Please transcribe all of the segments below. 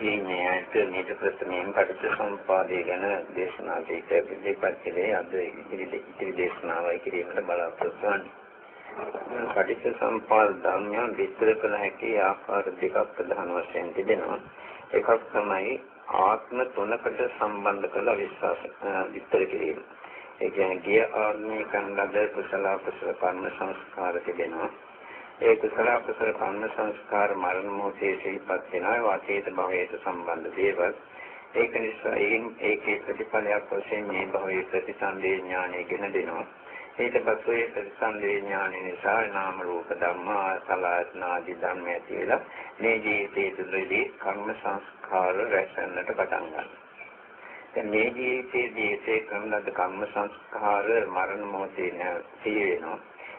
ඊඥාට මේක ප්‍රථමයෙන් පටිච්චසමුපාදය ගැන දේශනා දෙකක් දෙපත් කළේ අද ඉදිරි ඉදිරි දේශනාවයි කිරීමට බලාපොරොත්තු වෙනවා. පටිච්චසමුපාද ධර්මයන් විස්තර කළ හැකි ආකාර දෙකක් ප්‍රධාන වශයෙන් තිබෙනවා. එකක් තමයි ආත්ම තුනකට සම්බන්ධ කළ විශ්වාස විස්තර කිරීම. ඒ කියන්නේ ගිය ආත්මේ කන්දද කුසල කුසල කර්ම සංස්කාර තිබෙනවා. ඒ කුසල කුසල කර්ම සංස්කාර මරණ මොහොතේ සිහිපත් වෙනවා. වාචේත භවයට සම්බන්ධ දේවල්. ඒක නිසා ඒකේ ප්‍රතිඵලයක් වශයෙන් මේ භවයේ ප්‍රතිසන්දේ ඥානය ගෙන දෙනවා. ඊට පස්සේ ඒ ප්‍රතිසන්දේ ඥානය නිසා නාම රූප ධර්මා සලආත්නාදී ධර්ම ඇති වෙලා මේ ජීවිතයේ තුළදී කර්ම සංස්කාර රැස්වෙන්නට පටන් ගන්නවා. දැන් මේ ජීවිතයේදී ඒ කරන ලද කර්ම සංස්කාර මරණ මොහොතේ සිහි වෙනවා.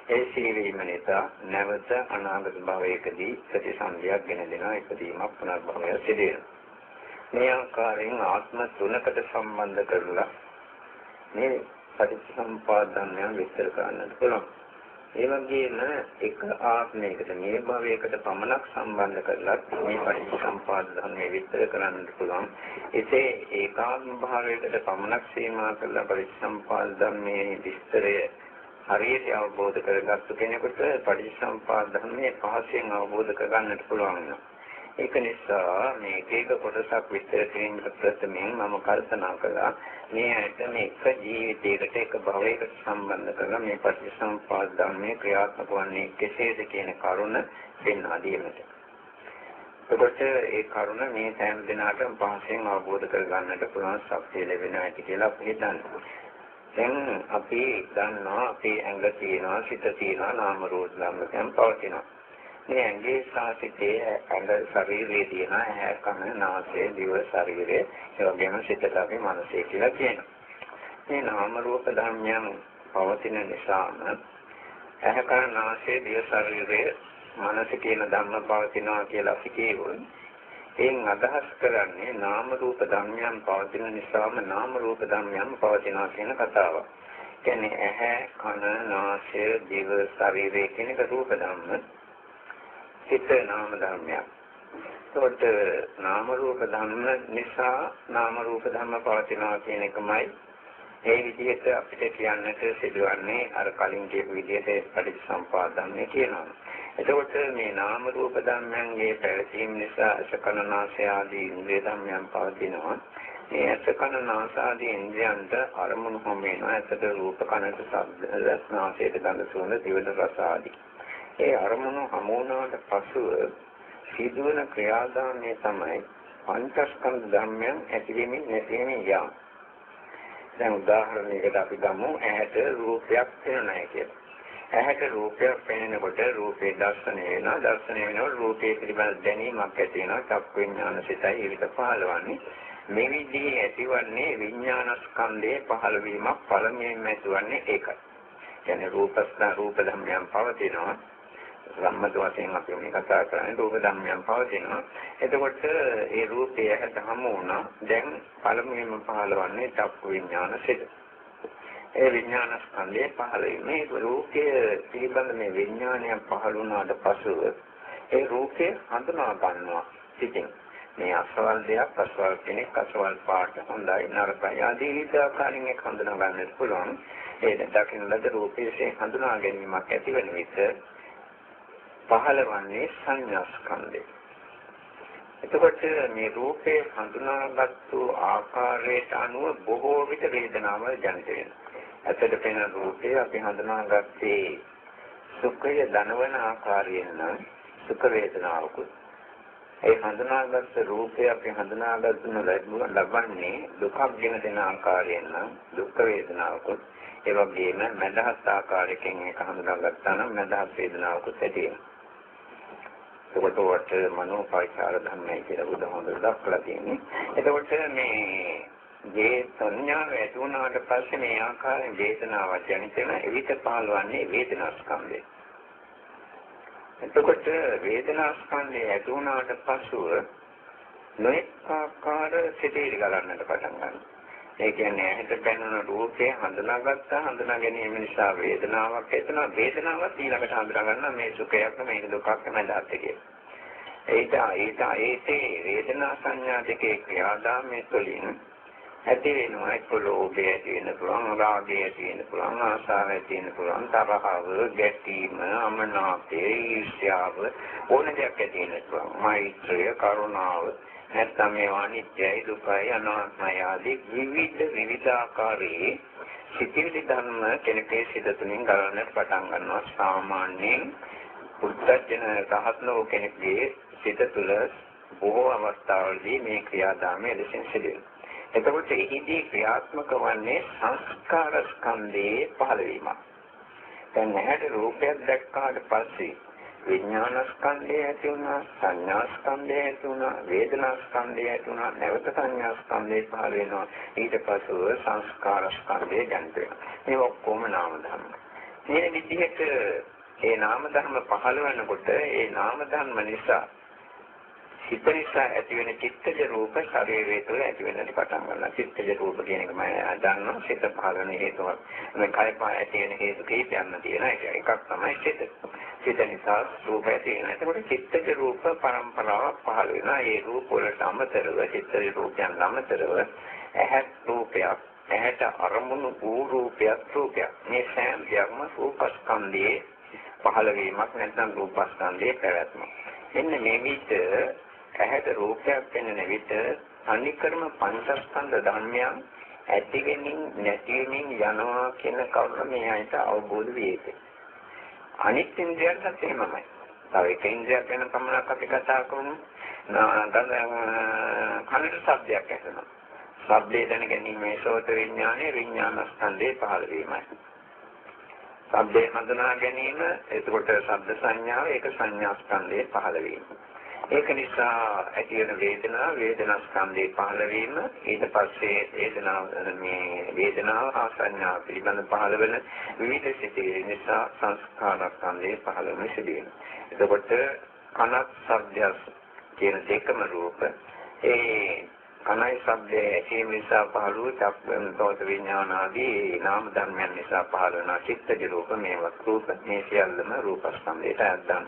ඒ සීවීම නිසා නැවත අනාගත භවයකදී ප්‍රතිසන්දියක් ගෙන දෙනවා ඉදීමක් පුනර්භවය සිදු වෙනවා. මේ ආකාරයෙන් ආත්ම තුනකට සම්බන්ධ කරලා මේ පටිච්චසමුපාදන්ය විස්තර කරන්නට පුළුවන්. ඒ වගේම එක ආත්මයකට මේ භවයකට පමණක් සම්බන්ධ කරලා මේ පටිච්චසමුපාද ධර්මයේ විස්තර කරන්නට පුළුවන්. එසේ ඒකාත්ම භාවයකට පමණක් සීමා කරලා පටිච්චසමුපාද ධර්මයේ විස්තරය හරියට අවබෝධ කරගත්තු කෙනෙකුට පටිච්චසමුපාද ධර්මයේ පහසෙන් අවබෝධ කරගන්නට පුළුවන් වෙනවා. ඒක නිසා මේ එක එක කොටසක් විස්තර කිරීමට ප්‍රථමයෙන් මම කල්පනා කළා මේ ඇයිද මේ එක ජීවිතයකට එක භවයකට සම්බන්ධ කරලා මේ පටිච්චසමුපාද ධර්මයේ ක්‍රියාත්මක වන්නේ කෙසේද කියන කරුණ දෙන්නා දීමට. එතකොට ඒ කරුණ මේ සෑම දිනකටම පහසෙන් අවබෝධ කරගන්නට පුළුවන් ශක්තිය ලැබෙනවා කියලා අපි හිතන්නේ. දැන් අපි දන්නවා අපේ ඇඟ තියෙනවා සිත තියෙනවා නාම රූප ධර්මයන් පවතිනවා. මේ ඇඟේ සාසිතේ ඇඟ ශරීරයේ තියෙන ඇහැ කන නාසය දිව ශරීරය ඒ වගේම සිතට අපි මනසේ කියලා කියනවා. මේ නාම රූප ධර්මයන් පවතින නිසාම ඇහැ කන නාසය දිව ශරීරය මනස කියන ධර්ම පවතිනවා කියලා අපි කියවොත් එයින් අදහස් කරන්නේ නාම රූප ධර්මයන් පවතින නිසාම නාම රූප ධර්මයන් පවතිනවා කියන කතාවක්. කියන්නේ ඇහැ, කන, නාසය, දිව, ශරීරය කියන එක රූප ධර්ම. සිත නාම ධර්මයක්. ඒකට නාම රූප ධර්ම නිසා නාම රූප ධර්ම පවතිනවා කියන එකමයි ඒ විදිහට අපිට කියන්නට සිදුවන්නේ අර කලින් කියපු විදිහට පටිච්චසම්පාද ධර්මය කියනවා. එතකොට මේ නාම රූප ධර්මයන්ගේ පැවතීම නිසා අසකනාසය ආදී ඉන්ද්‍රිය ධර්මයන් පවතිනවා. මේ අසකනාස ආදී ඉන්ද්‍රියන්ට අරමුණු හැම වෙනවා. ඇසට රූප කනට ශබ්ද රසනාසයට ගඳ සුවඳ දිවට රස ආදී. ඒ අරමුණු හමුවනාට පසුව සිදුවන ක්‍රියාදාමය තමයි පංචස්කන්ධ ධර්මයන් ඇතිවීමෙන් නැතිවීමෙන් යාම. දැන් උදාහරණයකට අපි ගමු ඇහැට රූපයක් පේනයි කියලා. ඇහැට රූපයක් පෙනෙනකොට රූපේ දර්ශනය වෙනවා. දර්ශනය වෙනකොට රූපේ පිළිබඳ දැනීමක් ඇති වෙනවා. චක්ක විඥාන සිතයි ඒකට පහළවන්නේ. මේ විදිහේ ඇතිවන්නේ විඥානස්කන්ධයේ පහළ වීමක් පළමුවෙන්ම ඇතිවන්නේ ඒකයි. කියන්නේ රූපස්න රූප ධර්මයන් පවතිනවා. සම්මත වශයෙන් අපි මේ කතා කරන්නේ රූප ධර්මයන් පවතිනවා. එතකොට ඒ රූපය හැට හමු වුණා. දැන් පළමුවෙන්ම පහළවන්නේ චක්ක විඥාන සිත. ඒ විඥාන ස්කන්ධය පහළ මේ රූපයේ පිළිබඳ මේ විඥානය පහළ වුණාට පසුව ඒ රූපය හඳුනා ගන්නවා. සිතින් මේ අසවල් දෙයක් අසවල් කෙනෙක් අසවල් පාට හොඳයි නරකයි ආදී විවිධ ආකාරයෙන් ඒක හඳුනා ගන්නට පුළුවන්. ඒ දකින්න ලද රූපයේ හඳුනා ගැනීමක් ඇති වෙන විට පහළවන්නේ සංඥා ස්කන්ධය. එතකොට මේ රූපේ හඳුනාගත්තු ආකාරයට අනුව බොහෝ විට වේදනාවල් ජනිත වෙනවා. ඇතට පෙනෙන රූපේ අපි හඳුනාගත්තේ සුඛය දනවන ආකාරයෙන් නම් සුඛ වේදනාවකුත්. ඒ හඳුනාගත්ත රූපය අපි හඳුනාගන්න ලබන්නේ දුකක් ගෙන දෙන ආකාරයෙන් නම් දුක් වේදනාවකුත්. ඒ වගේම මදහත් ආකාරයකින් ඒක හඳුනාගත්තා නම් මදහත් වේදනාවකුත් ඇති වෙනවා. එතකොට වට මනෝපයිචාර ධර්මයි කියලා බුදුහාමුදුරුවෝ දක්වලා තියෙන්නේ. එතකොට මේ මේ සංඥාව ඇති වුණාට පස්සේ මේ ආකාරයෙන් වේදනාවක් ජනිත වෙන එවිට පහළවන්නේ වේදනා ස්කන්ධය. එතකොට වේදනා ස්කන්ධය ඇති වුණාට පසුව නොඑක ආකාර සිතේලි ගලන්නට පටන් ගන්නවා. ඒ කියන්නේ ඇහැට පෙනෙන රූපේ හඳුනාගත්තා හඳුනා ගැනීම නිසා වේදනාවක් එතන වේදනාවක් ඊළඟට හඳුනා ගන්න මේ සුඛයක් මේක දුකක් නැදාත් කියලා. ඒට ඒට ඒතේ වේදනා සංඥා දෙකේ ක්‍රියාදාමයේ තුලින් ඇති වෙනවා එක්ක ලෝභය ඇති වෙන්න පුළුවන් රාගය ඇති වෙන්න පුළුවන් ආසාව ඇති වෙන්න පුළුවන් තරහව ගැටීම අමනාපය ඊර්ෂ්‍යාව ඕන දෙයක් ඇති වෙන්න පුළුවන්. මෛත්‍රිය කරුණාව නැත්නම් මේ අනිත්‍යයි දුකයි අනාත්මයි ආදී විවිධ විවිධාකාරයේ සිතිවිලි ධර්ම කෙනෙකුගේ සිත තුළින් ගලන්නට පටන් ගන්නවා. සාමාන්‍යයෙන් පුත්තජන රහත්නෝ කෙනෙකුගේ සිත තුළ බොහෝ අවස්ථාවලදී මේ ක්‍රියාදාමය ලෙසින් සිදුවෙනවා. එතකොට එහිදී ක්‍රියාත්මක වන්නේ සංස්කාර ස්කන්ධයේ පහළවීමක්. දැන් නැහැට රූපයක් දැක්කාට පස්සේ විඥාන ස්කන්ධය ඇති වුණා, සංඥා ස්කන්ධය ඇති වුණා, වේදනා ස්කන්ධය ඇති වුණා, නැවත සංඥා ස්කන්ධය පහළ වෙනවා. ඊට පස්ව සංස්කාර ස්කන්ධය ජනිත වෙනවා. මේ ඔක්කොම නාම ධර්ම. මේ විදිහට ඒ නාම ධර්ම පහළ වෙනකොට ඒ නාම ධර්ම නිසා සිත නිසා ඇති වෙන චිත්තජ රූප ශරීරය තුළ ඇති වෙන්නට පටන් ගන්නවා. චිත්තජ රූප කියන එක මම දන්නවා සිත පහළ වෙන හේතුවක්. මේ කය පහ ඇති වෙන හේතු කීපයක්ම තියෙනවා. ඒක එකක් තමයි සිත. සිත නිසා රූප ඇති වෙනවා. එතකොට චිත්තජ රූප පරම්පරාවක් පහළ වෙනවා. ඒ රූප වලට අමතරව චිත්තජ රූපයන් අමතරව ඇහත් රූපයක් ඇහැට අරමුණු වූ රූපයක් රූපයක්. මේ සෑම දෙයක්ම රූපස්කන්ධයේ පහළ වීමක් නැත්නම් රූපස්කන්ධයේ පැවැත්ම. එන්න මේ විදිහට ඇහැට රූපයක් පෙනෙන විට අනිකර්ම පංචස්කන්ධ ධර්මයන් ඇති වෙමින් නැති වෙමින් යනවා කියන කරුණ මේ ඇයිට අවබෝධ විය යුතුයි. අනිත් ඉන්ද්‍රියන්ටත් එහෙමමයි. තව එක ඉන්ද්‍රියක් ගැන පමණක් අපි කතා කරමු. කනට ශබ්දයක් ඇහෙනවා. ශබ්දේ දැන ගැනීමේ සෝත විඥානේ විඥාන ස්කන්ධේ පහළ වීමයි. ශබ්දේ හඳුනා ගැනීම එතකොට ශබ්ද සංඥාව ඒක සංඥා ස්කන්ධේ පහළ වීම. ඒක නිසා ඇති වෙන වේදනාව වේදනා ස්කන්ධේ පහළ වීම ඊට පස්සේ වේදනාව මේ වේදනාව හා සංඥා පිළිබඳ පහළ වෙන විවිධ සිතේ නිසා සංස්කාර ස්කන්ධේ පහළ වෙන සිදු වෙනවා. එතකොට කනත් ශබ්දයක් කියන දෙකම රූප ඒ කනයි ශබ්දයේ ඇසීම නිසා පහළ වූ චක්කම් තෝත විඥාන ආදී නාම ධර්මයන් නිසා පහළ වන චිත්තජ රූප මේවත් රූප. මේ සියල්ලම රූපස්කන්ධයට අයත්දන්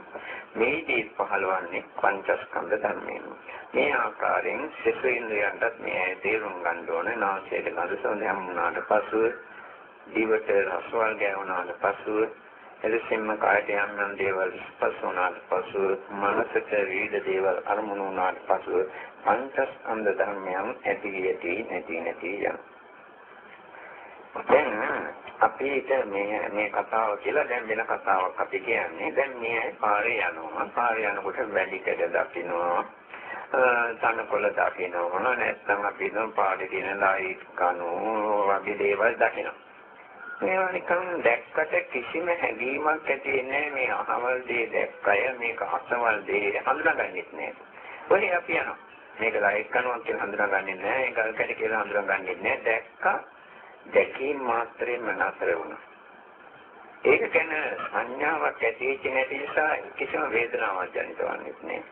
මේදී පහළවන්නේ පංචස්කන්ධ ධර්මයෙන්. මේ ආකාරයෙන් සිතේන්ද්‍රයන්ටත් මේ තේරුම් ගන්න ඕනේ. නාසයට ගඳ සුවඳ හමුනාට පසුව දිවට රසවල් ගෑවුනාට පසුව එලෙසින්ම කායට යම් යම් දේවල් ස්පර්ශ වුණාට පසුව මනසට විවිධ දේවල් අරමුණු වුණාට පසුව පංචස්කන්ධ ධර්මයන් ඇති ඇති නැති නැති යන. දැන් අපිට මේ මේ කතාව කියලා දැන් වෙන කතාවක් අපි කියන්නේ. දැන් මේ පාරේ යනවා. පාරේ යනකොට වැලිකඩ දකින්නවා. තනකොළ දකින්නවා. නැත්නම් අපි නම් පාරේ තියෙන ලයිට් කණු වගේ දේවල් දකින්නවා. මේවා නිකන් දැක්කට කිසිම හැඟීමක් ඇති වෙන්නේ මේ අහවල් දේ දැක්කය මේක අසවල් දේ හඳුනාගන්නෙත් නෑ. ඔය අපි යනවා. මේක ලයිට් කනුවක් කියලා හඳුනාගන්නේ නැහැ. ඒක අල්කඩ කියලා හඳුනාගන්නේ නැහැ. දැක්කා දැකීම මාත්‍රයෙන්ම නතර වුණා. ඒක ගැන සංඥාවක් ඇති වෙච්ච නැති නිසා කිසිම වේදනාවක් ජනිත වන්නේ නැහැ.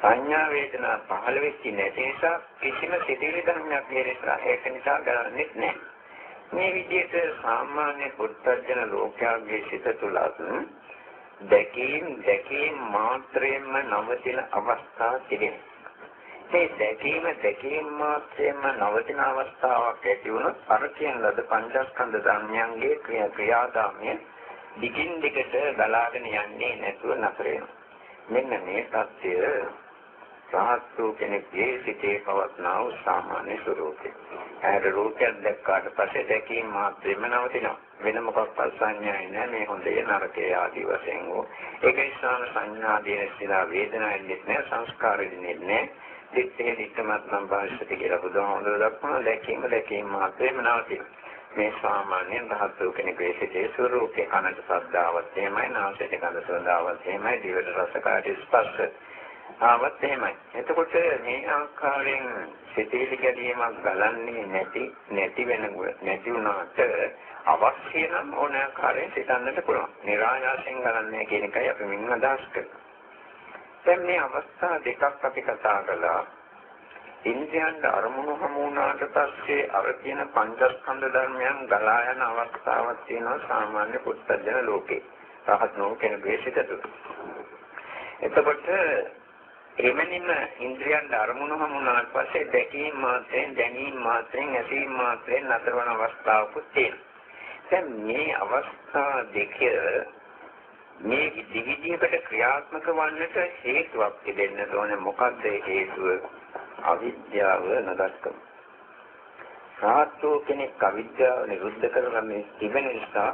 සංඥා වේදනා පහළ වෙච්ච නැති නිසා කිසිම සිතිවිලි ධර්මයක් හේරෙලා ඒක නිසා ගලන්නේ නැහැ. මේ විදිහට සාමාන්‍ය පුත්තජන ලෝකයාගේ සිත තුලත් දැකීම් දැකීම් මාත්‍රයෙන්ම නවතින අවස්ථා තිබෙනවා. මේ දැකීම දැකීම මාත්‍රයෙන්ම නවතින අවස්ථාවක් ඇති වුණොත් අර කියන ලද පංචස්කන්ධ ධර්මයන්ගේ ක්‍රියා ක්‍රියාදාමය දිගින් දිගට බලාගෙන යන්නේ නැතුව නතර වෙනවා. මෙන්න මේ தත්ය රහත් වූ කෙනෙක්ගේ සිතේ පවත්නා වූ සාමාන්‍ය ස්වરૂපය. ඇයට රූපයක් දැක්කාට පස්සේ දැකීම මාත්‍රෙම නවතිනවා. වෙන මොකක්වත් සංඥායි නැහැ මේ හොඳේ නරකේ ආදී වශයෙන් වූ. ඒක නිසා සංඥා දේන සිලා වේදනාවෙන්නේ නැහැ සංස්කාරෙන්නේ නැහැ. දිත්තේ දිත්තමත් නම් භාෂිත කියලා බුදුහාමුදුරුවෝ දක්වන දැකීම දැකීම මාත්‍රේම නවතින. මේ සාමාන්‍යයෙන් රහත් වූ කෙනෙකුගේ සිතේ ස්වરૂපේ කනට ශබ්දාවත් එහෙමයි නාසයට ගඳ සුවඳාවත් එහෙමයි දිවට රස කාට ස්පර්ශ ආවත් එහෙමයි. එතකොට මේ ආකාරයෙන් සිතේලි ගැනීමක් ගලන්නේ නැති නැති වෙන නැති වුණාට අවශ්‍ය නම් ඕන ආකාරයෙන් සිතන්නට පුළුවන්. નિરાයාසයෙන් ගලන්නේ කියන එකයි අපි මින් අදහස් කරන්නේ. දැන් මේ අවස්ථා දෙකක් අපි කතා කළා. ඉන්ද්‍රයන්ට අරමුණු හමු වුණාට පස්සේ අර කියන පංචස්කන්ධ ධර්මයන් ගලා යන අවස්ථාවක් තියෙනවා සාමාන්‍ය පුත්තජන ලෝකේ. රහත් නෝ කෙනෙකුගේ සිත තුළ. එතකොට එමෙන්නම ඉන්ද්‍රියන් අරමුණු හමුනාට පස්සේ දැකීම මාත්‍රෙන් දැනීම මාත්‍රෙන් ඇසීම මාත්‍රෙන් නතර වන අවස්ථාවකුත් තියෙනවා. දැන් මේ අවස්ථා දෙක මේ විවිධයකට ක්‍රියාත්මක වන්නට හේතුවක් තිබෙන්න ඕනේ මොකක්ද හේතුව? අවිද්‍යාව නදස්කම. සාත්වෝ කෙනෙක් අවිද්‍යාව නිරුද්ධ කරගන්නේ තිබෙන නිසා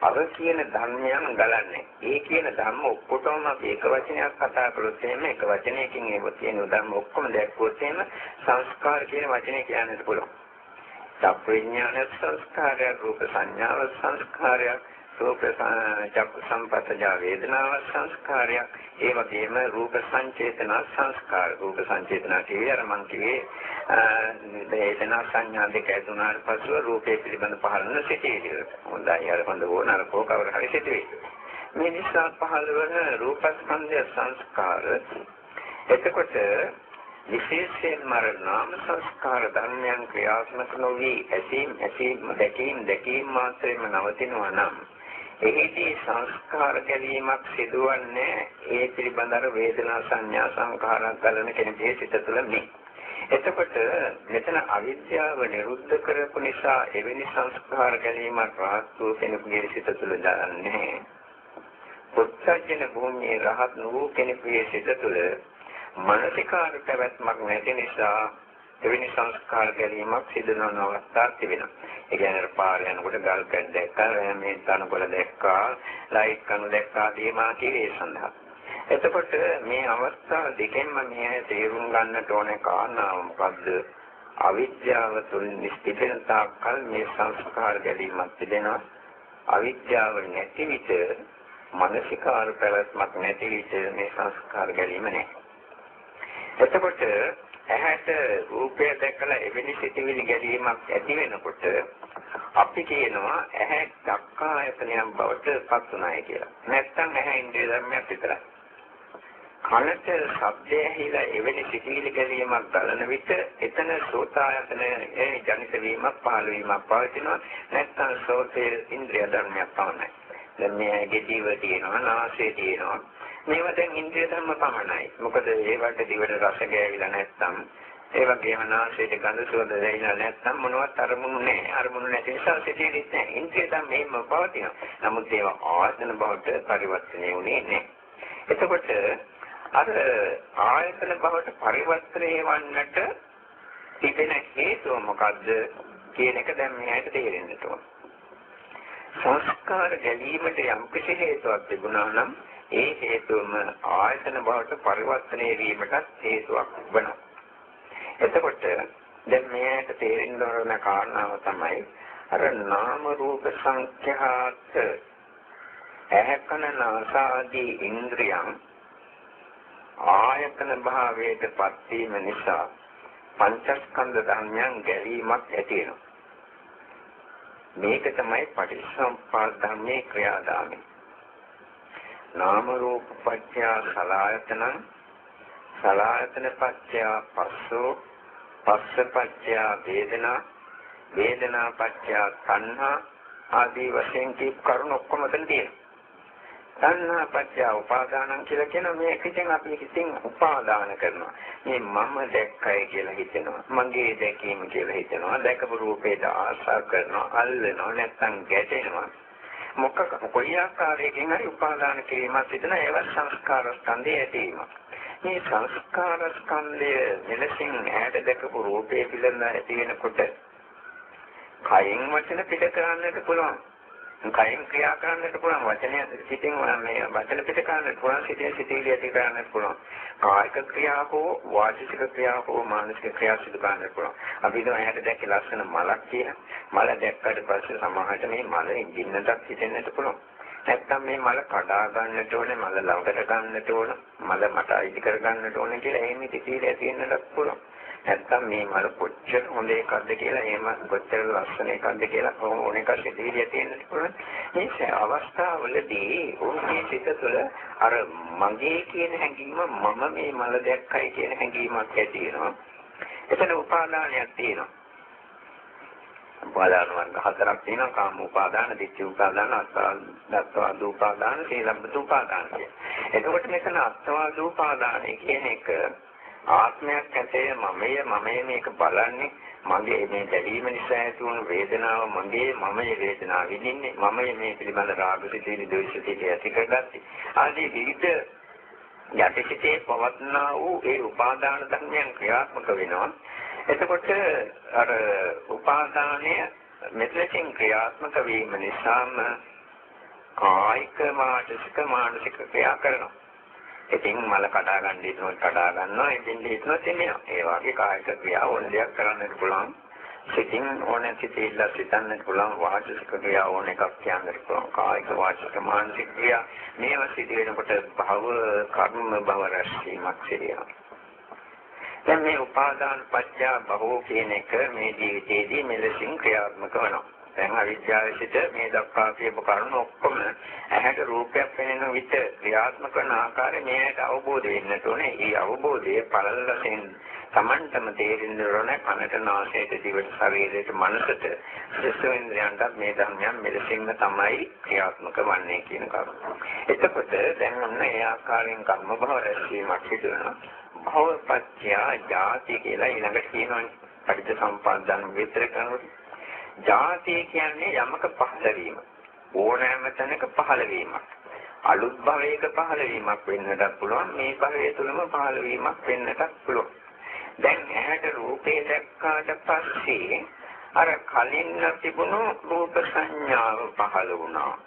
අර කියන ධර්මයන් ගලන්නේ. ඒ කියන ධර්ම ඔක්කොටම අපි එක වචනයක් කතා කළොත් එහෙම එක වචනයකින් ඒව තියෙන ධර්ම ඔක්කොම දැක්කොත් එහෙම සංස්කාර කියන වචනේ කියන්නත් පුළුවන්. සප්පවිඥාන සංස්කාරය, රූප සංඥාව සංස්කාරයක්, රූප චක්ක සම්පස්සජා වේදනාව සංස්කාරයක්. ඒ වගේම රූප සංචේතන සංස්කාර. රූප සංචේතන කියන්නේ අර මං කිව්වේ වේදනා සංඥා දෙක ඇතුණාට පසුව රූපේ පිළිබඳ පහළන සිටිවිලි හොඳයි. අර හොඳ ඕන අර කෝකවර හරි සිටිවිලි මේ නිසා පහළ වන රූපස්කන්ධය සංස්කාර. එතකොට විශේෂයෙන්ම නාම සංස්කාර ධර්මයන් ක්‍රියාත්මක නොවි. ඇසීම් ඇසීම් දැකීම් දැකීම් මාත්‍රෙම නවතිනවා නම් එහිදී සංස්කාර ගැනීමක් සිදුවන්නේ ඒ පිළිබඳව වේදනා සංඥා සංඛාරක් ගලන කෙනෙකුගේ සිත තුළ මේ. එතකොට මෙතන අවිද්‍යාව නිරුද්ධ කරපු නිසා එවැනි සංස්කාර ගැනීමක් රහත් වූ කෙනෙකුගේ සිත තුළ දන්නේ. පුත්තජන භූමියේ රහත් වූ කෙනෙකුගේ සිත තුළ මානසිකාර පැවැත්මක් නැති නිසා එවැනි සංස්කාර ගැනීමක් සිදු නොවන අවස්ථාවක් තිබෙනවා. ඒ කියන්නේ පාර යනකොට ගල් කැඩ දැක්කා, මේ තනකොළ දැක්කා, ලයිට් කණු දැක්කා දීමා කියේ සඳහා. එතකොට මේ අවස්ථාව දෙකෙන්ම මේ තේරුම් ගන්නට ඕනේ කාරණාව මොකද්ද? අවිද්‍යාව තුළින් නිස්තිපෙන තාක්කල් මේ සංස්කාර ගැනීමක් තිබෙනවා. අවිද්‍යාව නැති විට මානසිකාර පැවැත්මක් නැති විට මේ සංස්කාර ගැනීම නැහැ. එතකොට ඇහැට රූපය දැකලා එවැනි සිතිවිලි ගැලීමක් ඇති වෙනකොට අපි කියනවා ඇහැ දක්කා ආයතනයක් බවට පත් උනායි කියලා. නැත්තම් ඇහැ ඉන්ද්‍රිය ධර්මයක් විතරයි. කනට ශබ්දය ඇහිලා එවැනි සිතිවිලි ගැලීමක් බලන විට එතන සෝතායතනයේ ජනිත වීමක් පහළ වීමක් පවතිනවා. නැත්තම් සෝතේ ඉන්ද්‍රිය ධර්මයක් පවනයි. දැන් මේ ගෙඩිව තියෙනවා, නාසය තියෙනවා. මේවා දැන් ඉන්ද්‍රිය ධර්ම පමණයි. මොකද ඒවට දිවට රස ගෑවිලා නැත්නම් ඒ වගේම නාසයට ගඳ සුවඳ දැනෙලා නැත්නම් මොනවත් අරමුණු නැහැ. අරමුණු නැති නිසා සිටින්නේ නැහැ. ඉන්ද්‍රිය ධර්ම මෙහෙම පවතිනවා. නමුත් ඒවා ආයතන බවට පරිවර්තනය වුණේ නැහැ. එතකොට අර ආයතන බවට පරිවර්තනය වන්නට තිබෙන හේතුව මොකද්ද කියන එක දැන් මෙයාට තේරෙන්න ඕන. සංස්කාර ගැලීමට යම් කිසි හේතුවක් තිබුණා නම් ඒ හේතුවම ආයතන බවට පරිවර්තනය වීමටත් හේතුවක් වෙනවා. එතකොට දැන් මේකට තේරෙන්න ඕන කාරණාව තමයි අර නාම රූප සංඛ්‍යාත ඇහැකන නාසාදී ඉන්ද්‍රියන් ආයතන භාවයට පත් වීම නිසා පංචස්කන්ධ ධර්මයන් ගැලීමක් ඇති වෙනවා. මේක තමයි පටිච්චසමුප්පාද ධර්මයේ ක්‍රියාදාමය. නාම රූප පත්‍ය සලායතන සලායතන පත්‍ය පස්සෝ පස්ස පත්‍ය වේදනා වේදනා පත්‍ය සංහා ආදී වශයෙන් කීප කරුණු ඔක්කොම මෙතන තියෙනවා. සංහා පත්‍ය උපාදානං කියලා කියන මේ කිසිම අපි කිසිම උපාදාන කරනවා. මේ මම දැක්කයි කියලා හිතෙනවා. මගේ දැකීම කියලා හිතෙනවා. දැකපු රූපේට ආශා කරනවා, අල්ලනවා, නැත්නම් ගැටෙනවා. මොකක් කොයි ආකාරයකින් හරි උපාදාන කිරීමක් සිදෙන ඒව සංස්කාර ස්කන්ධය ඇතිවීම. මේ සංස්කාර ස්කන්ධය මෙලෙසින් ඈත දැකපු රූපේ පිළිබඳ ඇති වෙනකොට කයින් වචන පිට කරන්නට පුළුවන්. කයින් ක්‍රියා කරන්නට පුළුවන් වචනය සිතින් මේ වචන පිට කරන්නට පුළුවන් සිතේ සිතේලිය ඇති කරන්නට පුළුවන්. කායික ක්‍රියා හෝ වාචික ක්‍රියා හෝ මානසික ක්‍රියා සිදු කරන්නට පුළුවන්. අපි හිතමු ඇහැට දැක්ක ලස්සන මලක් කියලා. මල දැක්කට පස්සේ සමහරට මේ මල ඉඳින්නටත් හිතෙන්නට පුළුවන්. නැත්තම් මේ මල කඩා ගන්නට ඕනේ මල ළඟට ගන්නට ඕන මල මට අයිති කර ගන්නට ඕනේ කියලා එහෙම ඉතිරිය තියෙන්නට පුළුවන්. නැත්තම් මේ මල කොච්චර හොඳ එකක්ද කියලා එහෙම කොච්චර ලස්සන එකක්ද කියලා ඕන එකක් සිතිවිලිය තියෙන්න පුළුවන්. මේ අවස්ථාවවලදී ඔහුගේ සිත තුළ අර මගේ කියන හැඟීම මම මේ මල දැක්කයි කියන හැඟීමක් ඇති වෙනවා. එතන උපාදානයක් තියෙනවා. උපාදාන වර්ග හතරක් තියෙනවා කාම උපාදාන, ditthi උපාදාන, අත්වාද උපාදාන, සීලබ්බත උපාදාන කියන. එතකොට මෙතන අත්වාද උපාදාන කියන එක ආත්මයක් ඇතේ මමයේ මමයේ මේක බලන්නේ. මගේ මේ දැරීම නිසා ඇති වුණු වේදනාව මගේ මමයේ වේදනාව විඳින්නේ මමයේ මේ පිළිබඳ රාග සිතේ ද්වේෂ සිතේ ඇති කරගත්තේ. ආදී විවිධ යටිසිතේ පවත්නා වූ ඒ උපාදාන ධර්මයන් ක්‍රියාත්මක වෙනවා. එතකොට අර උපාදානය මෙතෙන් ක්‍රියාත්මක වීම නිසාම කායික මානසික මානසික ක්‍රියා කරනවා. ඉතින් මල කඩා ගන්න හිතනොත් කඩා ගන්නවා, ඉතින් හිතනොත් එනවා. ඒ වගේ කායික ක්‍රියා ඕන දෙයක් කරන්නත් පුළුවන්. සිතින් ඕන සිතිල්ල සිතන්නත් පුළුවන් වාචික ක්‍රියා ඕන එකක් කියන්නත් පුළුවන්. කායික වාචික මානසික ක්‍රියා මේවා සිදු වෙනකොට භව කර්ම භව රැස්වීමක් සිදුවෙනවා. දැන් මේ උපාදාන පත්‍ය බහෝ කියන එක මේ ජීවිතයේදී මෙලෙසින් ක්‍රියාත්මක වෙනවා. දැන් අවිද්‍යාවේ සිට මේ දක්වා කියපු කරුණු ඔක්කොම ඇහැට රූපයක් පෙනෙන විට ක්‍රියාත්මක කරන ආකාරය මේකට අවබෝධ වෙන්නට ඕනේ. ඒ අවබෝධයේ පළල වශයෙන් Tamanටම තේරෙන්න ඕනේ කනට නාසයට දිවට ශරීරයට මනසට සිස්වෙන්ද්‍රයන්ට මේ ධර්මයන් මෙලෙසින්ම තමයි ක්‍රියාත්මක වන්නේ කියන කරුණ. එතකොට දැන් ඔන්න ඒ ආකාරයෙන් කර්ම භව රැස්වීමක් සිදු වෙනවා. භවපත්‍ය ජාති කියලා ඊළඟට කියනවනේ පටිච්චසමුප්පාදන් විතර කරනකොට ජාති කියන්නේ යමක පහළ වීම. ඕනෑම තැනක පහළ වීමක්. අලුත් භවයක පහළ වීමක් වෙන්නටත් පුළුවන්. මේ භවය තුළම පහළ වීමක් වෙන්නටත් පුළුවන්. දැන් ඇහැට රූපේ දැක්කාට පස්සේ අර කලින් තිබුණු රූප සංඥාව පහළ වුණා.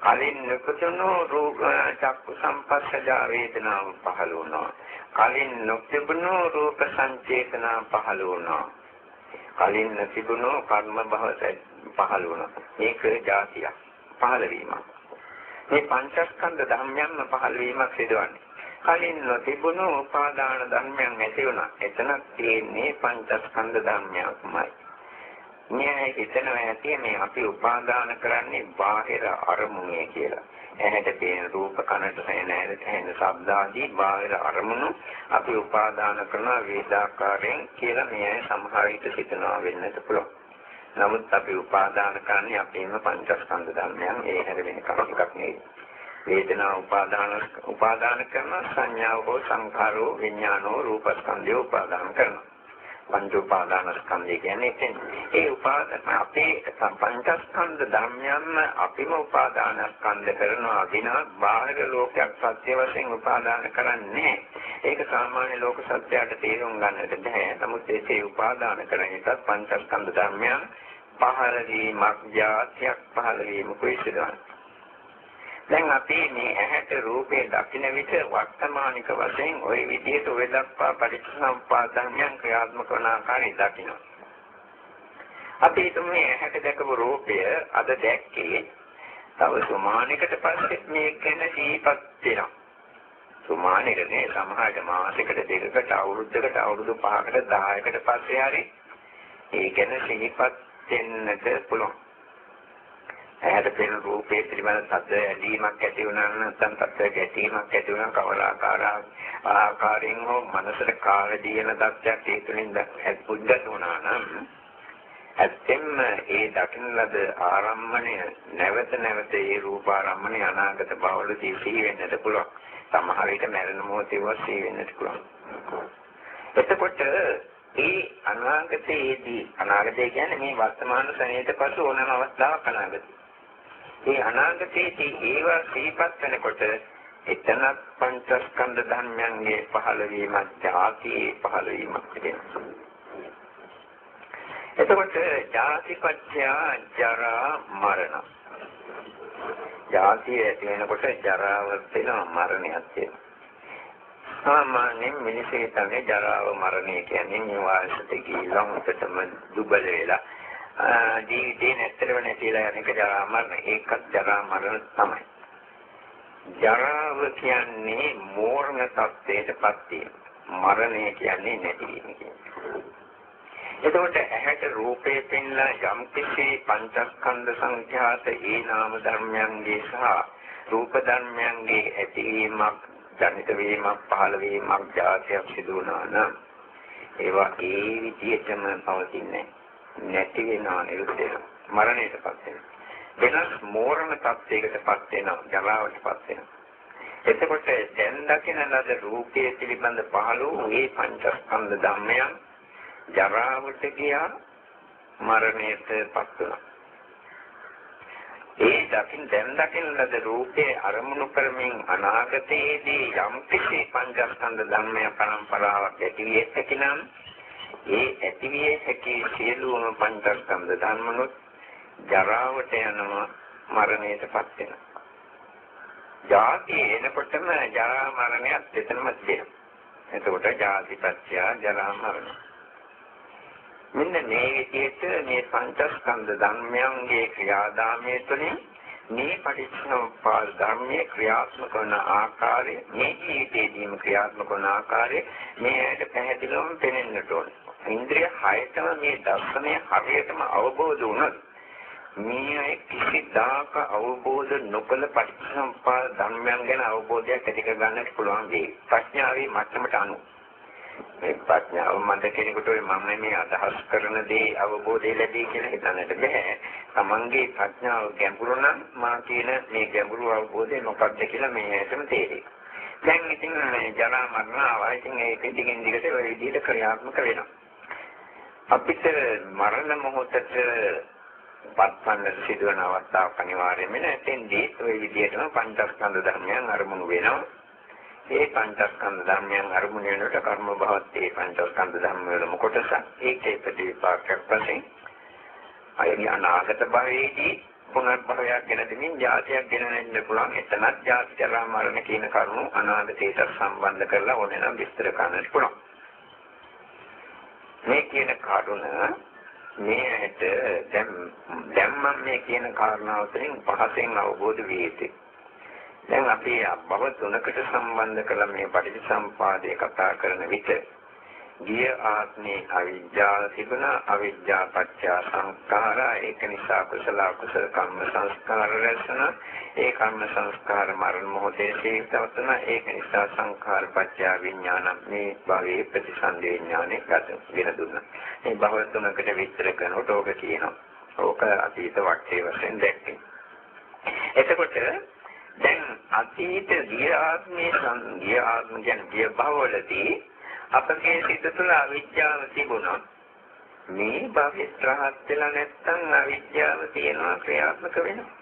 කලින් නොපතුණු රූප චක්කු සම්පස්සජා වේදනාව පහළ වුණා. කලින් නොතිබුණු රූප සංචේතනා පහළ වුණා. කලින් නොතිබුණු කර්ම භව පහළ වුණා. මේක જાතියක් පහළ වීමක්. මේ පංචස්කන්ධ ධර්මයන්ම පහළ වීමක් සිදුවන්නේ. කලින් නොතිබුණු උපාදාන ධර්මයන් ඇති වුණා. එතන තියෙන්නේ පංචස්කන්ධ ධර්මයක්මයි. මේ හිතනවා ඇති මේ අපි උපාදාන කරන්නේ බාහිර අරමුණේ කියලා. ඇහැට පේන රූප කනට ඇහෙන ඇහෙන ශබ්ද ආදී බාහිර අරමුණු අපි උපාදාන කරන වේදාකාරයෙන් කියලා මේ සමහර විට සිතනවා වෙන්නත් පුළුවන්. නමුත් අපි උපාදාන කරන්නේ අපේම පංචස්කන්ධ ධර්මයන් ඒ හැර වෙන එකක් නෙවෙයි. වේදනා උපාදාන උපාදාන කරන සංඥාව හෝ සංඛාරෝ විඥානෝ රූපස්කන්ධය උපාදාන කරනවා. පංච උපාදානස්කන්ධය කියන්නේ එතෙන්. ඒ උපාදාන අපේ පංචස්කන්ධ ධර්මයන්ම අපිම උපාදානස්කන්ධ කරනවා විනා බාහිර ලෝකයක් සත්‍ය වශයෙන් උපාදාන කරන්නේ. ඒක සාමාන්‍ය ලෝක සත්‍යයට තේරුම් ගන්නට බෑ. නමුත් ඒකේ උපාදාන කරන එකත් පංචස්කන්ධ ධර්මයන් පහළ වීමක්, જાතියක් පහළ වීමකුයි සිදුවන්නේ. දැන් අපි මේ ඇහැට රූපේ දකින විට වර්තමානික වශයෙන් ওই විදිහට ඔය දක්වා පරිච්ඡසම්පාදයන් ක්‍රියාත්මක වන ආකාරය දකිනවා. අපි හිතමු මේ ඇහැට දැකපු රූපය අද දැක්කේ තව සුමානයකට පස්සේ මේක ගැන සිහිපත් වෙනවා. සුමානෙකනේ සමහර මාසයකට දෙකකට අවුරුද්දකට අවුරුදු 5කට 10කට පස්සේ හරි ඒ ගැන සිහිපත් වෙන්නට පුළුවන්. ඇහැට පෙනෙන රූපේ පිළිබඳ සද්ද ඇලීමක් ඇති වුණා නැත්නම් සද්ද ගැටීමක් ඇති වුණා කවර ආකාරයෙන් හෝ මනසට කාල දීන තත්ත්වයක් ඒ තුලින් උද්ගත වුණා නම් ඇත්තෙන්ම ඒ දකින්න ලද ආරම්මණය නැවත නැවත ඒ රූප ආරම්මණය අනාගත බවලදී සිහි වෙන්නට පුළුවන්. සමහර විට මරණ මොහොතේ වශයෙන් වෙන්නට පුළුවන්. එතකොට ඒ අනාගතයේදී අනාගතය කියන්නේ මේ වර්තමාන ශ්‍රේණියට පසු ඕනෑම අවස්ථාවක් අනාගතය ඒ අනාගතයේදී ඒවා සිහිපත් වෙනකොට එතන පංචස්කන්ධ ධර්මයන්ගේ පහළ වීමත් ජාතියේ පහළ වීමක් වෙනවා. එතකොට ජාතිපත්‍ය ජරා මරණ. ජාතිය ඇති වෙනකොට ජරාවත් වෙනවා මරණයත් වෙනවා. සාමාන්‍යයෙන් මිනිස්සු හිතන්නේ ජරාව මරණය කියන්නේ මේ වාසයට ගිහිල්ලා හොඳටම දුබල වෙලා ජීවිතේ නැතරව නැතිලා යන එක ජරා මරණ. ඒකත් ජරා මරණ තමයි. ජරාව කියන්නේ මෝරණ තත්ත්වයටපත් වීම. මරණය කියන්නේ නැතිවීම කියන්නේ. එතකොට ඇහැට රූපේ පෙන්ලා යම් කිසි පංචස්කන්ධ සංඛ්‍යාත ඒ නාම ධර්මයන්ගේ සහ රූප ධර්මයන්ගේ ඇතිවීමක් ජනිත වීමක් පහළ වීමක් ජාතියක් සිදු වුණා නම් ඒවා ඒ විදිහටම පවතින්නේ නැති වෙනවා නිරුද්ධ වෙනවා. මරණයටපත් වෙනවා. වෙනස් මෝරණ තත්යකටපත් වෙනවා. ජරාවටපත් වෙනවා. එතකොට දැන් දකින ලද රූපයේ පිළිබඳ පහළ වූ මේ පංචස්කන්ධ ධර්මයන් ජරාවට ගියා මරණයටපත් වෙනවා. ඒ දකින් දැන් දකින ලද රූපේ අරමුණු කරමින් අනාගතයේදී යම් කිසි පංචස්කන්ධ ධර්මය පරම්පරාවක් ඇති විය හැකි නම් ඒ ඇති විය හැකි සියලුම පංචස්කන්ධ ධර්මනොත් ජරාවට යනවා මරණයටපත් වෙනවා. ජාති එනකොටම ජරා මරණයත් එතනම තියෙනවා. එතකොට ජාතිපත්‍ය ජරා මරණ. මෙන්න මේ විදිහට මේ පංචස්කන්ධ ධර්මයන්ගේ ක්‍රියාදාමයේ තුලින් මේ පටිච්චසමුප්පාද ධර්මයේ ක්‍රියාත්මක වන ආකාරය මේ ජීවිතයේදීම ක්‍රියාත්මක වන ආකාරය මේකට පැහැදිලිවම පෙනෙන්නට ඕන. ඉන්ද්‍රිය හයතම මේ දර්ශනය හරියටම අවබෝධ වුණොත් මේ කිසිදාක අවබෝධ නොකළ පටිච්චසමුප්පාද ධර්මයන් ගැන අවබෝධයක් ඇති කර ගන්නට පුළුවන් වෙයි. ප්‍රඥාවේ මට්ටමට අනුව මේ ප්‍රඥාව මත කෙනෙකුට මම මේ අදහස් කරන දේ අවබෝධය ලැබී කියලා හිතන්නට බෑ. Tamange ප්‍රඥාව ගැඹුරු නම් මා කියන මේ ගැඹුරු අවබෝධය මොකක්ද කියලා මේ ඇතම තේරෙයි. දැන් ඉතින් මේ ජරා මරණ ආවා. ඉතින් ඒක දිගින් දිගට ඔය විදිහට ක්‍රියාත්මක වෙනවා. අපිට මරණ මොහොතට පත්වන්න සිදුවන අවස්ථාවක් අනිවාර්යයෙන්ම නැතෙන්දී ඔය විදිහටම පංචස්කන්ධ ධර්මයන් අරමුණු වෙනවා. ඒ පංචස්කන්ධ ධර්මයන් අරමුණ වෙනකොට කර්ම භවත් ඒ පංචස්කන්ධ ධර්ම වලම කොටස ඒකේ ප්‍රතිපාකයක් වශයෙන් අයනි අනාගත භවයේදී පුනර්භවයක් ගැන දෙමින් ජාතියක් ගැන වෙන්න පුළුවන්. එතනත් ජාති ජරා මරණ කියන කරුණු අනාගතයට සම්බන්ධ කරලා ඕනේ නම් විස්තර කරන්නත් පුළුවන්. මේ කියන කරුණ මේ ඇට දැන් දැන් මම මේ කියන කාරණාව තුළින් පහසෙන් අවබෝධ විය යුතුයි. දැන් අපි භව තුනකට සම්බන්ධ කළ මේ පටිච්චසම්පාදයේ කතා කරන විට ගිය ආත්මේ අවිද්‍යාව තිබුණා අවිද්‍යා පත්‍ය සංස්කාරා ඒක නිසා කුසල කුසල කර්ම සංස්කාර රැස්න ඒ කර්ම සංස්කාර මරණ මොහොතේ සිහිතවතන ඒක නිසා සංඛාර පත්‍ය විඥාන මේ භවයේ ප්‍රතිසන්දි විඥානේ ගත වෙන දුන්නා මේ භව තුනකට විස්තර කරනකොට ඕක කියනවා ඕක අතීත වටේ වශයෙන් දැක්කේ එතකොට දැන් අතීත ගිය ආත්මයේ සංගිය ආත්ම කියන ගිය භවවලදී අපගේ සිත තුළ අවිද්‍යාව තිබුණා. මේ භවෙත් රහත් වෙලා නැත්නම් අවිද්‍යාව තියෙනවා ක්‍රියාත්මක වෙනවා.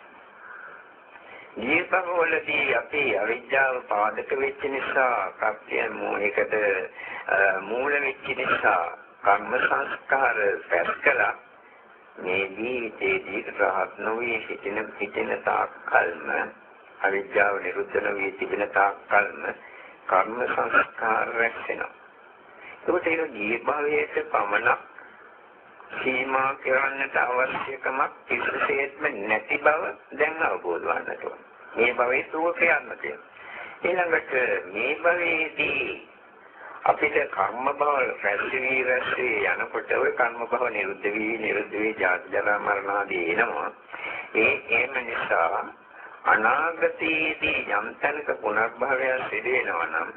ගිය භවවලදී අපි අවිද්‍යාව පාදක වෙච්ච නිසා ප්‍රත්‍ය මූලිකට මූල වෙච්ච නිසා කර්ම සංස්කාර පැස් කළා. මේ ජීවිතයේදී රහත් නොවේ සිටින සිටින තාක් කල්ම අවිද්‍යාව නිරුද්ධ නොවී තිබෙන තාක්කල්ම කර්ම සංස්කාර රැස් වෙනවා. ඒකට ඒක ජීවභාවයට පමණක් සීමා කරන්නට අවශ්‍යකමක් කිසිසේත්ම නැති බව දැන් අවබෝධ වන්නට ඕන. මේ භවයේ සුවකයන්ම තියෙනවා. ඊළඟට මේ භවයේදී අපිට කර්ම භව රැස්වි රැස්වි යනකොට ওই කර්ම භව නිරුද්ධ වී නිරුද්ධ වී ජාති ජරා මරණ ආදී එනවා. ඒ ඒම නිසා අනාගතයේදී යම් තැනක පුනර්භවය සිදු වෙනවා නම්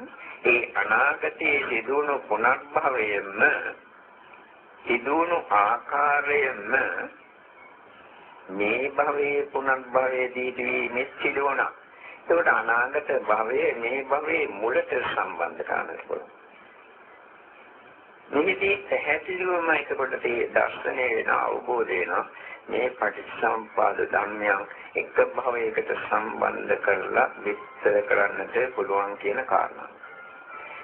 ඒ අනාගතයේ සිදුවුණු පුනර්භවයෙන්ම සිදුවුණු ආකාරයෙන්ම මේ භවයේ පුනර්භවයේදී මේ සිදුවුණා. ඒකට අනාගත භවයේ මේ භවයේ මුලට සම්බන්ධ කරන්න පුළුවන්. මෙහිදී පැහැදිලිවම එතකොට මේ දර්ශනය වෙන අවබෝධ වෙනවා මේ පටිච්චසමුපාද ධර්මයන් එක භවයකට සම්බන්ධ කරලා විස්තර කරන්නට පුළුවන් කියන කාරණා.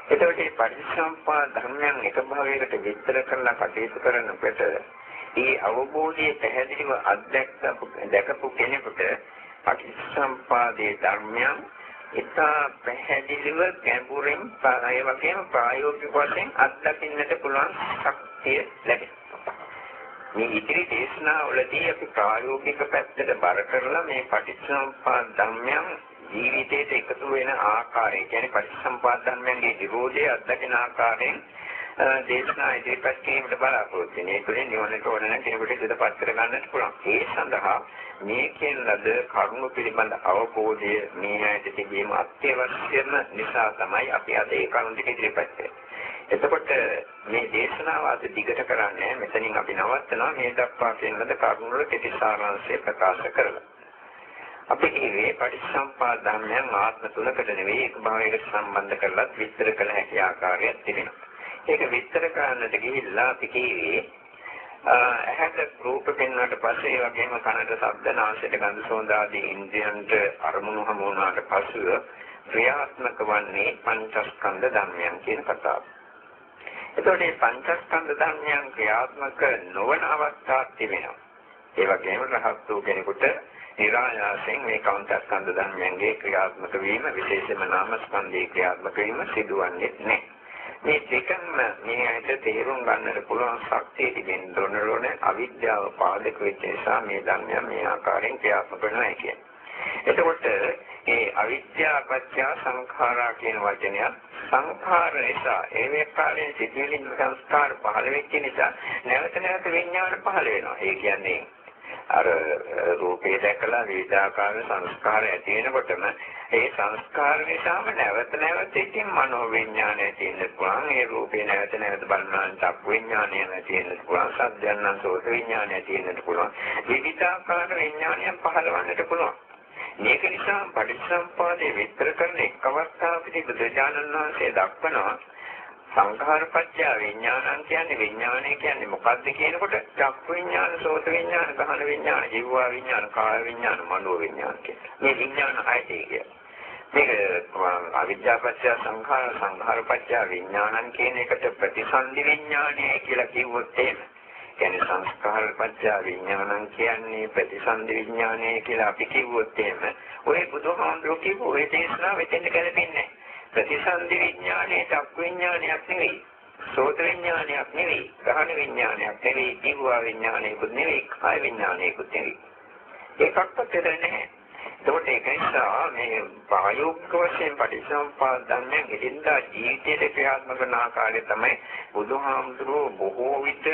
එතකොට මේ පටිච්චසමුපාද ධර්මයන් එක භවයකට විස්තර කරලා කටයුතු කරනකොට ඒ අවබෝධයේ පැහැදිලිව අත්දැකපු දැකපු කෙනෙකුට පටිච්චසමුපාදයේ ධර්මයන් ඉතා පැහැදිලිව ගැඹුරින් ඒ වගේම ප්‍රායෝගික වශයෙන් අත්දකින්නට පුළුවන් ශක්තිය ලැබෙනවා. මේ ඉදිරි දේශනාවලදී අපි ප්‍රායෝගික පැත්තට බර කරලා මේ පටිච්චසමුප්පාද ධර්මයන් ජීවිතයට එකතු වෙන ආකාරය කියන්නේ පටිච්චසමුප්පාද ධර්මයන්ගේ විරෝධය අත්දකින ආකාරයෙන් දේශනා ඉදිරිපත් කිරීමට බලාපොරොත්තු වෙන. ඒකෙන් නිවනට ඕන නම් කෙනෙකුට ඉදපත් කර ගන්නට පුළුවන්. ඒ සඳහා මේ කියන ලද කරුණු පිළිබඳ අවබෝධය මේ ඇයට තිබීම අත්‍යවශ්‍යම නිසා තමයි අපි අද ඒ කරුණු ටික ඉදිරිපත් කරන්නේ. එතකොට මේ දේශනාව අද දිගට කරන්නේ මෙතනින් අපි නවත්තනවා මේ දක්වා කියන ලද කරුණු වල කෙටි සාරාංශය ප්‍රකාශ කරලා. අපි මේ පටිච්චසම්පාද ධර්මයන් ආත්ම තුනකට නෙවෙයි එක භාවයකට සම්බන්ධ කරලා විස්තර කළ හැකි ආකාරයක් තිබෙනවා. ඒක විස්තර කරන්නට ගිහිල්ලා අපි කිව්වේ ඇහැට රූප පෙන්වන්නට පස්සේ ඒ වගේම කනට ශබ්ද නාසයට ගඳ සුවඳ ආදී ඉන්ද්‍රියන්ට අරමුණු හමු වුණාට පසුව ක්‍රියාත්මක වන්නේ පංචස්කන්ධ ධර්මයන් කියන කතාව. එතකොට මේ පංචස්කන්ධ ධර්මයන් ක්‍රියාත්මක නොවන අවස්ථාවක් තිබෙනවා. ඒ වගේම රහත් වූ කෙනෙකුට නිරායාසයෙන් මේ පංචස්කන්ධ ධර්මයන්ගේ ක්‍රියාත්මක වීම විශේෂම නාමස්කන්ධයේ ක්‍රියාත්මක වීම සිදුවන්නේ නැහැ. මේ දෙකම මේ ඇයිද තේරුම් ගන්නට පුළුවන් ශක්තිය තිබෙන්න ඕනරෝනේ අවිද්‍යාව පාදක වෙච්ච නිසා මේ ධර්මයන් මේ ආකාරයෙන් ක්‍රියාත්මක වෙනවා කියන්නේ. එතකොට මේ අවිද්‍යාව පත්‍ය සංඛාරා කියන වචනය සංඛාර නිසා ඒ වේකාරයෙන් සිදුවෙන සංස්කාර පහළ වෙච්ච නිසා නැවත නැවත විඥාන පහළ වෙනවා. ඒ කියන්නේ අර රූපේ දැකලා විවිධාකාර සංස්කාර ඇති වෙනකොටම ඒ සංස්කාර නිසාම නැවත නැවත ඉතින් මනෝ විඥානය තියෙන්න පුළුවන්. ඒ රූපේ නැවත නැවත බලනවා චක් විඥානය තියෙන්න පුළුවන්. සද්දයන්න් සෝත විඥානය තියෙන්න පුළුවන්. විවිධාකාර විඥානයන් පහළවන්නට පුළුවන්. මේක නිසා පටිච්චසම්පාදයේ විස්තර කරන එක් අවස්ථාවකදී බුදුජානන් වහන්සේ දක්වනවා සංඛාරපච්චය විඥානං කියන්නේ විඥානය කියන්නේ මොකක්ද කියනකොට චක්ක විඥාන, සෝත විඥාන, ගහන විඥාන, ජීවා විඥාන, කාය විඥාන, මනෝ විඥාන මේ විඥාන හයයි කියන්නේ. මේක අවිද්‍යාපච්චය සංඛාර සංඛාරපච්චය විඥානං කියන එකට ප්‍රතිසන්දි විඥානය කියලා කිව්වොත් එහෙම. කියන්නේ සංස්කාර පත්‍ය විඥානං කියන්නේ ප්‍රතිසන්දි විඥානය කියලා අපි කිව්වොත් එහෙම ඔය බුදුහාමුදුරුවෝ කිව්ව ඔය දේශනාව මෙතෙන්ද ගැලපෙන්නේ ප්‍රතිසන්දි විඥානයේ චක් විඥානයක් නෙවෙයි. සෝත විඥානයක් නෙවෙයි. ගහන විඥානයක් නෙවෙයි. ජීව විඥානයකුත් නෙවෙයි. කාය විඥානයකුත් නෙවෙයි. ඒකක්වත් දෙන්නේ නැහැ. එතකොට ඒක නිසා මේ ප්‍රායෝගික වශයෙන් පටිච්චසමුප්පාද ධර්මයන් එදින්දා ජීවිතයේ ක්‍රියාත්මක කරන ආකාරය තමයි බුදුහාමුදුරුවෝ බොහෝ විට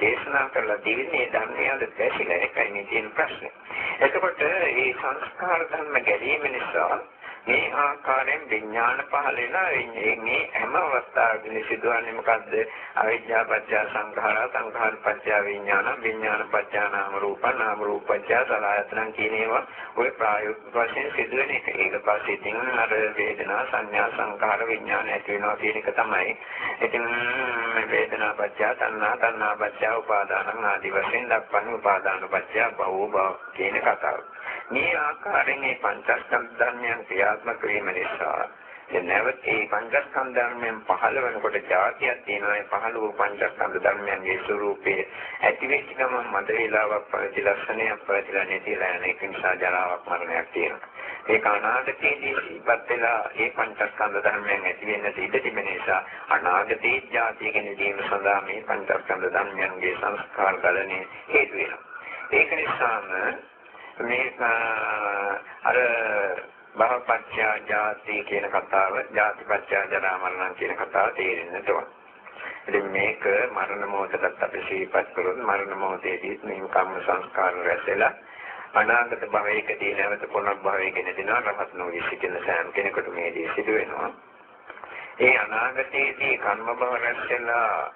දේශනා කරලා දෙන්නේ ධර්මයද දැසිලා එකයි මේ තියෙන ප්‍රශ්නේ. එතකොට මේ සංස්කාර ධර්ම ගැලීම නිසා මේ ආකාරයෙන් විඥාන පහළ වෙනවා මේ හැම අවස්ථාවකදී සිදුවන්නේ මොකද්ද? අවිද්‍යා පත්‍ය සංඛාර සංඛාර පත්‍ය විඥාන විඥාන පත්‍ය නාම රූප නාම රූප පත්‍ය සලආයතන කියන ඒවා ඔය ප්‍රායෝගික වශයෙන් සිදුවෙන එක ඒක පස්සේ ඉතින් අර වේදනා සංඥා සංඛාර විඥාන ඇති වෙනවා කියන එක තමයි. ඉතින් වේදනා පත්‍ය තණ්හා තණ්හා පත්‍ය උපාදාන ආදී වශයෙන් දක්වන්නේ උපාදාන පත්‍ය භව භව කියන කතාව. මේ ආකාරයෙන් මේ පංචස්කන්ධ ධර්මයන් ක්‍රියාත්මක වීම නිසා නැවත ඒ පංචස්කන්ධ ධර්මයන් පහළ වෙනකොට જાතියක් තියෙනවා. ඒ පහළ වූ පංචස්කන්ධ ධර්මයන්ගේ ස්වરૂපයේ ඇතිවෙච්ච ගමන් මද වේලාවක් පැවති ලක්ෂණයක් පැවතිලා නැතිලා යන එක නිසා ජරාවක් මරණයක් තියෙනවා. ඒ අනාගතයේදී ඉපත් වෙලා ඒ පංචස්කන්ධ ධර්මයන් ඇති වෙන්න ඉඩ තිබෙන නිසා අනාගතයේ જાතිය ගැනීම සඳහා මේ පංචස්කන්ධ ධර්මයන්ගේ සංස්කාර ගලණය හේතු වෙනවා. ඒක නිසාම මේක අර භවපත්‍යා ජාති කියන කතාව, ජාතිපත්‍යා ජරා මරණ කියන කතාව තේරෙන්නට ඕන. ඉතින් මේක මරණ මොහොතට අපි සිහිපත් කළොත් මරණ මොහොතේදී මේ කම්ම සංස්කාර රැසෙලා අනාගත භවයකදී නැවත පුනර්භවයකින් දෙනවා රහත් නොවි සිටින සෑම කෙනෙකුට මේ දේ සිදු වෙනවා. ඒ අනාගතයේදී කර්ම භව රැස්ලා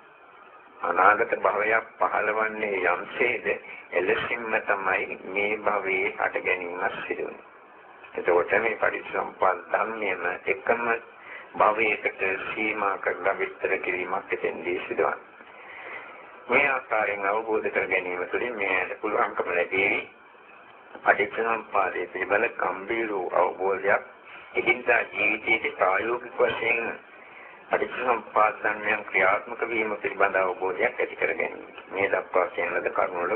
අනාගත භවයක් පහළවන්නේ යම්සේද එලෙසින්ම තමයි මේ භවයේ හට ගැනීමක් සිදු වෙන්නේ. එතකොට මේ පරිසම්පන්න ධර්මයේම එකම භවයකට සීමා කරලා විස්තර කිරීමක් එතෙන්දී සිදුවන්නේ. මේ ආකාරයෙන් අවබෝධ කර ගැනීම තුළින් මේකට පුළුවන්කම ලැබෙවි. පටිච්චසමුප්පාදයේ පිළිබඳ ගම්භීර අවබෝධයක් එදිනදා ජීවිතයේ ප්‍රායෝගික වශයෙන් පටිච්චසමුප්පාද ධර්මයන් ක්‍රියාත්මක වීම පිළිබඳ අවබෝධයක් ඇති කර ගැනීම. මේ දක්වා කියන ලද කරුණවල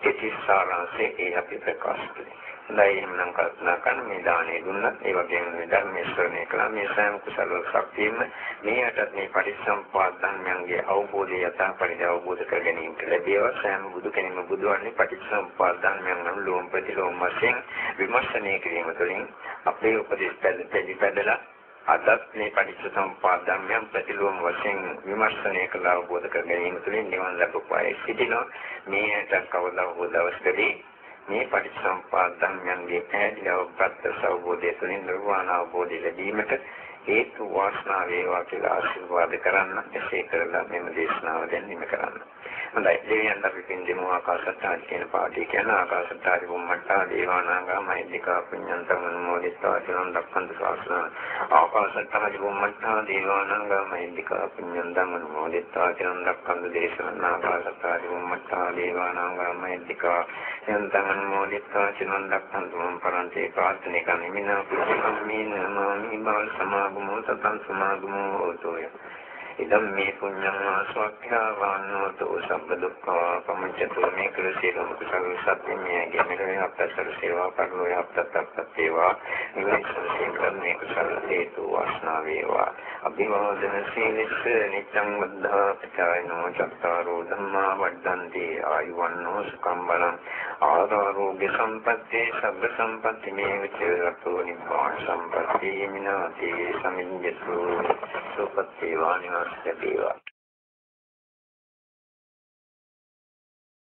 කෙටි සාරාංශය ඒ අපි ප්‍රකාශ කළේ. හොඳයි එහෙනම් කල්පනා කරන මේ දාණය දුන්නත් ඒ වගේම මේ ධර්මයේ ශ්‍රවණය කළා මේ සෑම කුසල ශක්තියම මේකට මේ පටිච්චසමුප්පාද ධර්මයන්ගේ අවබෝධය යථා පරිදි අවබෝධ කර ගැනීමට ලැබේවා සෑම බුදු කෙනෙක්ම බුදුවන්නේ පටිච්චසමුප්පාද ධර්මයන් නම් ලෝම ප්‍රතිලෝම වශයෙන් විමර්ශනය කිරීම තුළින් අපේ උපදෙස් පැහැදිලි අදත් මේ පටිච්චසමුප්පාද ධර්මයන් ප්‍රතිලෝම වශයෙන් විමර්ශනය කළ අවබෝධ කර ගැනීම තුළින් නිවන් ලැබුවායි සිටිනවා මේට කවදා හෝ දවසකදී මේ පටිච්චසමුප්පාද ධර්මයන්ගේ පැහැදිලි අවබෝධ අවබෝධය තුළින් නිර්වාණ අවබෝධය ලැබීමට හේතු වාසනා වේවා කියලා ආශිර්වාද කරන්න එසේ කරලා මෙම දේශනාව දැන් නිම කරන්න. හොඳයි. දෙවියන් අපි පින්දෙමු ආකාශත්තාන කියන පාඩේ කියන ආකාශත්තාරි බුම්මට්ටා දේවානාගා මහින්දිකා පුඤ්ඤන්තං අනුමෝදිත්වා සිරන් දක්ඛන්තු ශාසන ආකාශත්තාරි බුම්මට්ටා දේවානාගා මහින්දිකා පුඤ්ඤන්තං අනුමෝදිත්වා සිරන් දක්ඛන්තු දේශන ආකාශත්තාරි බුම්මට්ටා දේවානාගා මහින්දිකා යන්තං අනුමෝදිත්වා සිරන් දක්ඛන්තු මං පරන්තේ ප්‍රාර්ථනිකා නිමිනා පුඤ්ඤකම්මේන මාමි බාල සමාගමෝ සතං සමාගමෝ හෝතෝය ඉදම් මේ පුඤ්ඤං ආස්වාක්ඛ්‍යා වාන්නෝතෝ සම්බ දුක්ඛා පමුච්ඡතෝ මේ කුල සීලම කුසල සත්‍යමයගේ මෙලොවේ අපතර සේවා කරනෝ අපතත් සේවා නිවන සීලම් මේ කුසල හේතු වාසනා වේවා. අභිවාදන සීලස්ස නිච්ඡං වද්ධා පචායනෝ චත්තාරෝ ධම්මා වඩ්ඩන්ති ආයුවන්නෝ සුඛං බලං. ආරෝග්‍ය සම්පත්තේ සබ්බ සම්පatti මේ විචරතෝ නිබ්බාන සම්පatti මිනාති සමිඤ්ඤතු. සුපත්තේ වානිවා ලැබේවා